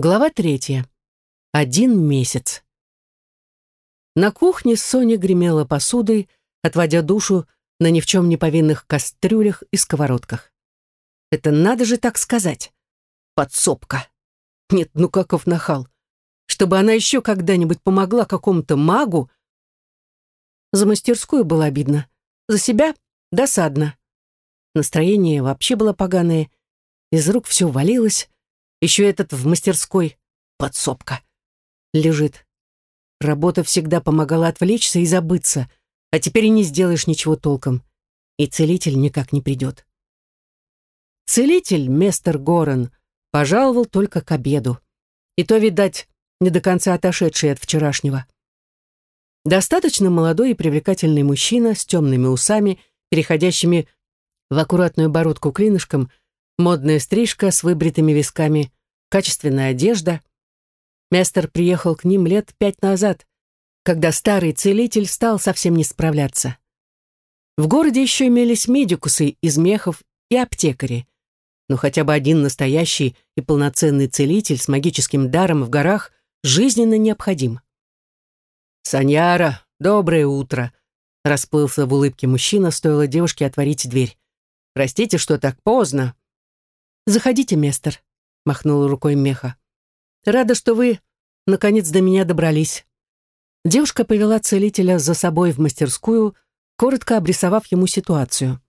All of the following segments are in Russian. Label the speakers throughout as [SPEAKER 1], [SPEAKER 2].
[SPEAKER 1] Глава третья. Один месяц. На кухне Соня гремела посудой, отводя душу на ни в чем не повинных кастрюлях и сковородках. Это надо же так сказать. Подсобка. Нет, ну каков нахал. Чтобы она еще когда-нибудь помогла какому-то магу. За мастерскую было обидно. За себя досадно. Настроение вообще было поганое. Из рук все валилось. Еще этот в мастерской. Подсобка. Лежит. Работа всегда помогала отвлечься и забыться, а теперь и не сделаешь ничего толком. И целитель никак не придет. Целитель, мистер Горан, пожаловал только к обеду. И то, видать, не до конца отошедший от вчерашнего. Достаточно молодой и привлекательный мужчина с темными усами, переходящими в аккуратную бородку клинышком, модная стрижка с выбритыми висками, качественная одежда. Мастер приехал к ним лет пять назад, когда старый целитель стал совсем не справляться. В городе еще имелись медикусы из мехов и аптекари. Но хотя бы один настоящий и полноценный целитель с магическим даром в горах жизненно необходим. «Саньяра, доброе утро!» Расплылся в улыбке мужчина, стоило девушке отворить дверь. «Простите, что так поздно». «Заходите, мистер», — махнула рукой Меха. «Рада, что вы, наконец, до меня добрались». Девушка повела целителя за собой в мастерскую, коротко обрисовав ему ситуацию.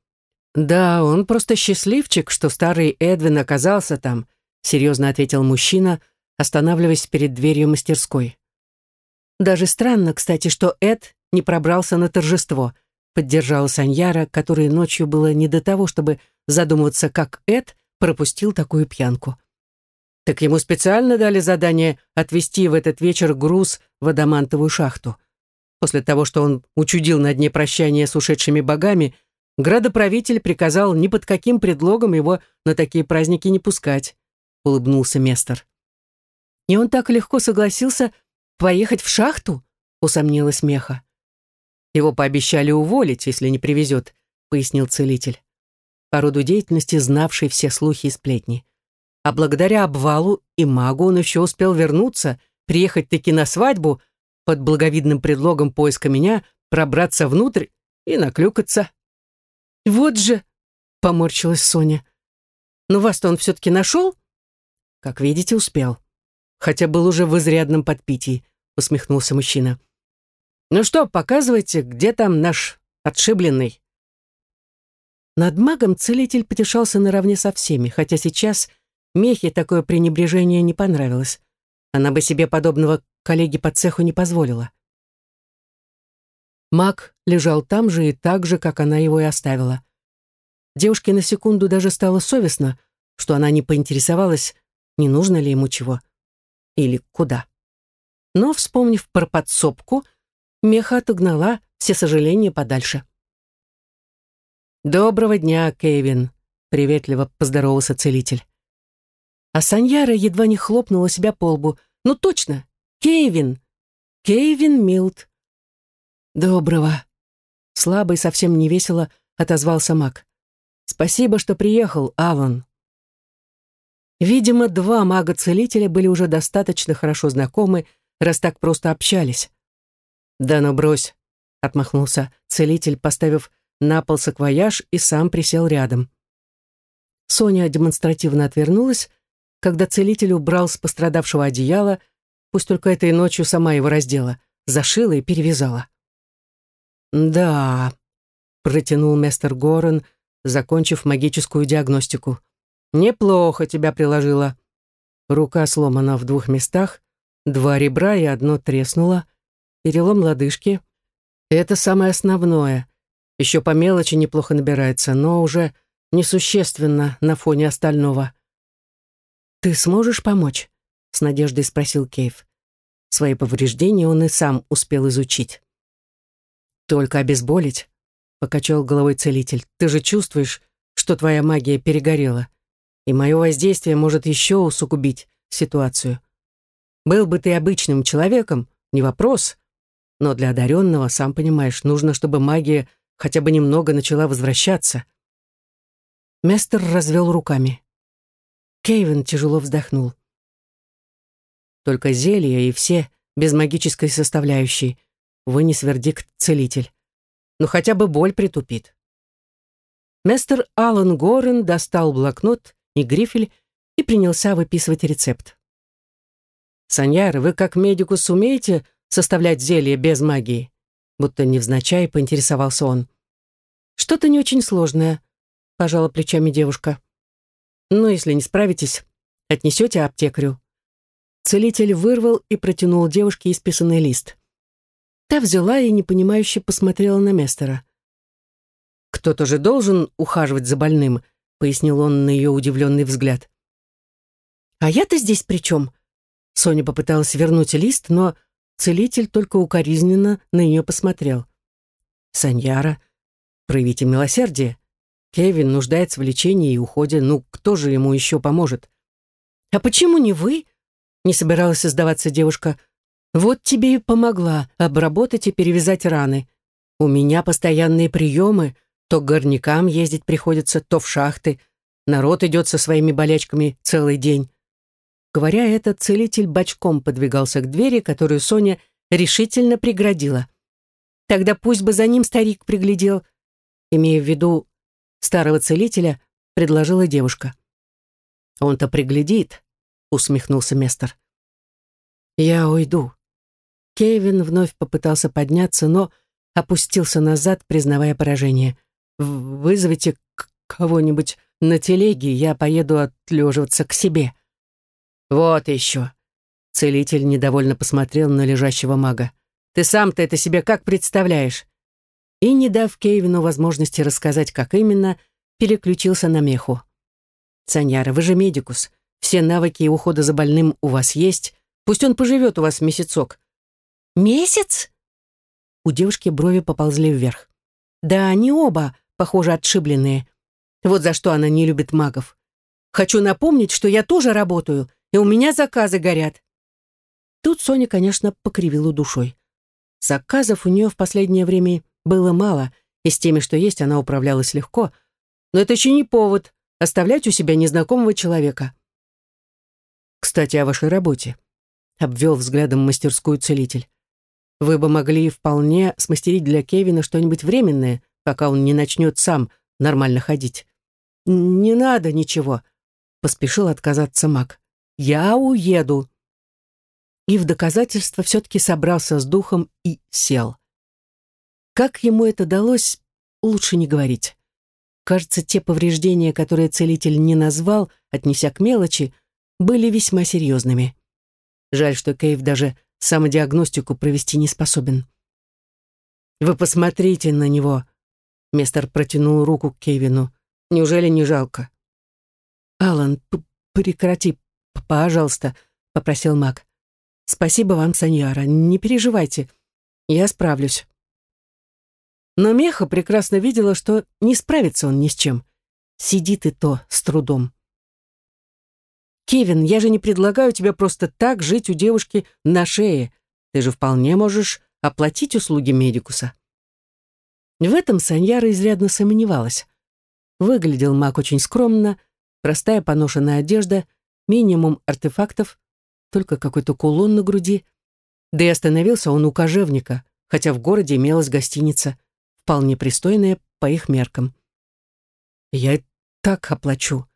[SPEAKER 1] «Да, он просто счастливчик, что старый Эдвин оказался там», серьезно ответил мужчина, останавливаясь перед дверью мастерской. «Даже странно, кстати, что Эд не пробрался на торжество», поддержала Саньяра, которой ночью было не до того, чтобы задумываться, как Эд пропустил такую пьянку. Так ему специально дали задание отвезти в этот вечер груз в адамантовую шахту. После того, что он учудил на дне прощания с ушедшими богами, градоправитель приказал ни под каким предлогом его на такие праздники не пускать, улыбнулся Местер. И он так легко согласился поехать в шахту, усомнилась Меха. Его пообещали уволить, если не привезет, пояснил целитель по роду деятельности знавший все слухи и сплетни. А благодаря обвалу и магу он еще успел вернуться, приехать-таки на свадьбу, под благовидным предлогом поиска меня, пробраться внутрь и наклюкаться. «Вот же!» — поморщилась Соня. «Но вас-то он все-таки нашел?» «Как видите, успел. Хотя был уже в изрядном подпитии», — усмехнулся мужчина. «Ну что, показывайте, где там наш отшибленный?» Над магом целитель потешался наравне со всеми, хотя сейчас Мехе такое пренебрежение не понравилось. Она бы себе подобного коллеге по цеху не позволила. Маг лежал там же и так же, как она его и оставила. Девушке на секунду даже стало совестно, что она не поинтересовалась, не нужно ли ему чего или куда. Но, вспомнив про подсобку, Меха отогнала все сожаления подальше. «Доброго дня, Кевин», — приветливо поздоровался целитель. А Саньяра едва не хлопнула себя по лбу. «Ну точно! Кевин! Кевин Милт!» «Доброго!» Слабо и совсем невесело отозвался маг. «Спасибо, что приехал, Аван». Видимо, два мага-целителя были уже достаточно хорошо знакомы, раз так просто общались. «Да ну брось», — отмахнулся целитель, поставив на пол саквояж и сам присел рядом. Соня демонстративно отвернулась, когда целитель убрал с пострадавшего одеяла, пусть только этой ночью сама его раздела, зашила и перевязала. «Да», — протянул мистер Горен, закончив магическую диагностику. «Неплохо тебя приложила». Рука сломана в двух местах, два ребра и одно треснуло, перелом лодыжки. Это самое основное. Еще по мелочи неплохо набирается, но уже несущественно на фоне остального. «Ты сможешь помочь?» — с надеждой спросил Кейв. Свои повреждения он и сам успел изучить. «Только обезболить?» — покачал головой целитель. «Ты же чувствуешь, что твоя магия перегорела, и мое воздействие может еще усугубить ситуацию. Был бы ты обычным человеком, не вопрос, но для одаренного, сам понимаешь, нужно, чтобы магия хотя бы немного начала возвращаться. Местер развел руками. Кейвин тяжело вздохнул. только зелья и все без магической составляющей. Вынес вердикт целитель. Ну хотя бы боль притупит. Мистер Аллан Горен достал блокнот и грифель и принялся выписывать рецепт. «Саньяр, вы как медику сумеете составлять зелье без магии?» Будто невзначай поинтересовался он. «Что-то не очень сложное», — пожала плечами девушка. «Ну, если не справитесь, отнесете аптекарю». Целитель вырвал и протянул девушке исписанный лист. Та взяла и непонимающе посмотрела на Местера. «Кто-то же должен ухаживать за больным», — пояснил он на ее удивленный взгляд. «А я-то здесь при чем?» Соня попыталась вернуть лист, но целитель только укоризненно на нее посмотрел. «Саньяра, проявите милосердие. Кевин нуждается в лечении и уходе, ну кто же ему еще поможет?» «А почему не вы?» — не собиралась сдаваться девушка. «Вот тебе и помогла обработать и перевязать раны. У меня постоянные приемы, то к горнякам ездить приходится, то в шахты. Народ идет со своими болячками целый день. Говоря это, целитель бочком подвигался к двери, которую Соня решительно преградила. Тогда пусть бы за ним старик приглядел. Имея в виду старого целителя, предложила девушка. «Он-то приглядит», — усмехнулся Местер. «Я уйду». Кевин вновь попытался подняться, но опустился назад, признавая поражение. «Вызовите кого-нибудь на телеге, я поеду отлеживаться к себе». «Вот еще!» Целитель недовольно посмотрел на лежащего мага. «Ты сам-то это себе как представляешь?» И, не дав Кевину возможности рассказать, как именно, переключился на меху. «Саньяра, вы же медикус. Все навыки ухода за больным у вас есть. Пусть он поживет у вас месяцок». «Месяц?» У девушки брови поползли вверх. «Да они оба, похоже, отшибленные. Вот за что она не любит магов. Хочу напомнить, что я тоже работаю, и у меня заказы горят. Тут Соня, конечно, покривила душой. Заказов у нее в последнее время было мало, и с теми, что есть, она управлялась легко. Но это еще не повод оставлять у себя незнакомого человека. «Кстати, о вашей работе», — обвел взглядом мастерскую целитель. «Вы бы могли вполне смастерить для Кевина что-нибудь временное, пока он не начнет сам нормально ходить». «Не надо ничего», — поспешил отказаться маг. Я уеду. И в доказательство все-таки собрался с духом и сел. Как ему это далось, лучше не говорить. Кажется, те повреждения, которые целитель не назвал, отнеся к мелочи, были весьма серьезными. Жаль, что Кейв даже самодиагностику провести не способен. «Вы посмотрите на него!» Мистер протянул руку к Кевину. «Неужели не жалко?» «Алан, прекрати, «Пожалуйста», — попросил маг. «Спасибо вам, Саньяра, не переживайте, я справлюсь». Но Меха прекрасно видела, что не справится он ни с чем. Сидит и то с трудом. «Кевин, я же не предлагаю тебе просто так жить у девушки на шее. Ты же вполне можешь оплатить услуги медикуса». В этом Саньяра изрядно сомневалась. Выглядел маг очень скромно, простая поношенная одежда — минимум артефактов, только какой-то кулон на груди. Да и остановился он у кожевника, хотя в городе имелась гостиница, вполне пристойная по их меркам. Я так оплачу.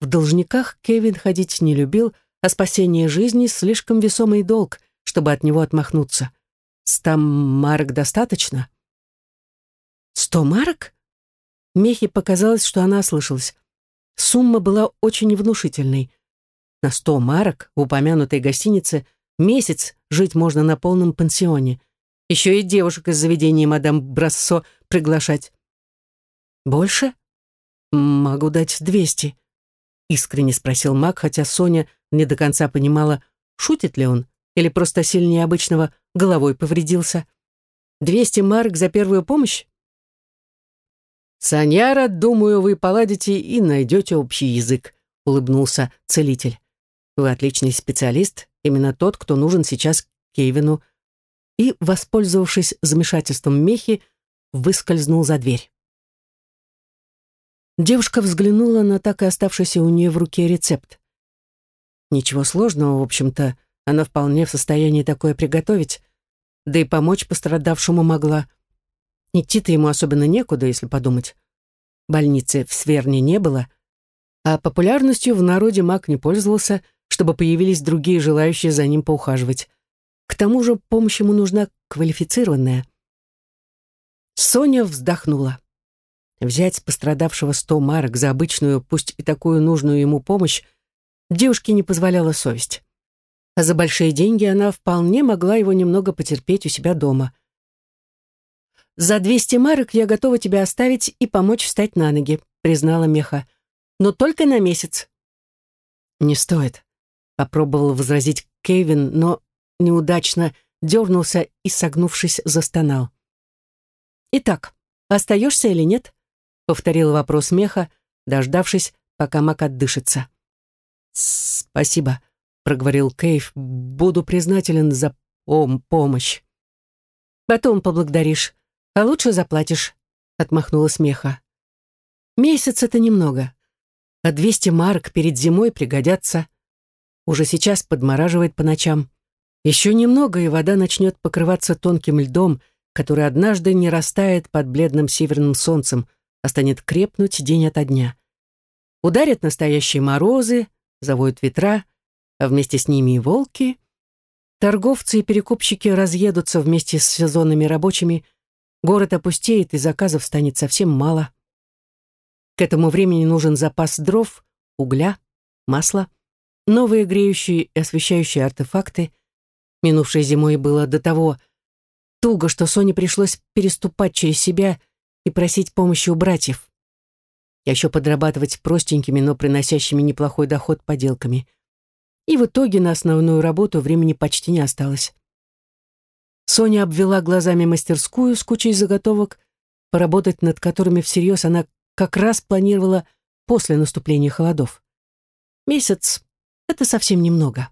[SPEAKER 1] В должниках Кевин ходить не любил, а спасение жизни слишком весомый долг, чтобы от него отмахнуться. Ста марок достаточно? Сто марок? Мехе показалось, что она ослышалась. Сумма была очень внушительной. На сто марок в упомянутой гостинице месяц жить можно на полном пансионе. Еще и девушек из заведения мадам Брассо приглашать. «Больше? Могу дать двести», — искренне спросил маг, хотя Соня не до конца понимала, шутит ли он или просто сильнее обычного головой повредился. «Двести марок за первую помощь?» «Саньяра, думаю, вы поладите и найдете общий язык», — улыбнулся целитель. «Вы отличный специалист, именно тот, кто нужен сейчас Кевину». И, воспользовавшись замешательством Мехи, выскользнул за дверь. Девушка взглянула на так и оставшийся у нее в руке рецепт. Ничего сложного, в общем-то, она вполне в состоянии такое приготовить, да и помочь пострадавшему могла. Идти-то ему особенно некуда, если подумать. Больницы в Сверне не было, а популярностью в народе маг не пользовался, чтобы появились другие желающие за ним поухаживать. К тому же помощь ему нужна квалифицированная. Соня вздохнула. Взять с пострадавшего сто марок за обычную, пусть и такую нужную ему помощь, девушке не позволяла совесть. А за большие деньги она вполне могла его немного потерпеть у себя дома. «За двести марок я готова тебя оставить и помочь встать на ноги», признала Меха. «Но только на месяц». «Не стоит», — попробовал возразить Кевин, но неудачно дернулся и, согнувшись, застонал. «Итак, остаешься или нет?» повторил вопрос меха, дождавшись, пока Мак отдышится. «Спасибо», — проговорил Кейв, — «буду признателен за пом помощь». «Потом поблагодаришь, а лучше заплатишь», — отмахнулась меха. «Месяц — это немного, а двести марок перед зимой пригодятся. Уже сейчас подмораживает по ночам. Еще немного, и вода начнет покрываться тонким льдом, который однажды не растает под бледным северным солнцем, а станет крепнуть день ото дня. Ударят настоящие морозы, завоют ветра, а вместе с ними и волки. Торговцы и перекупщики разъедутся вместе с сезонными рабочими, город опустеет и заказов станет совсем мало. К этому времени нужен запас дров, угля, масла, новые греющие и освещающие артефакты. Минувшей зимой было до того туго, что Соне пришлось переступать через себя и просить помощи у братьев. А еще подрабатывать простенькими, но приносящими неплохой доход поделками. И в итоге на основную работу времени почти не осталось. Соня обвела глазами мастерскую с кучей заготовок, поработать над которыми всерьез она как раз планировала после наступления холодов. Месяц — это совсем немного.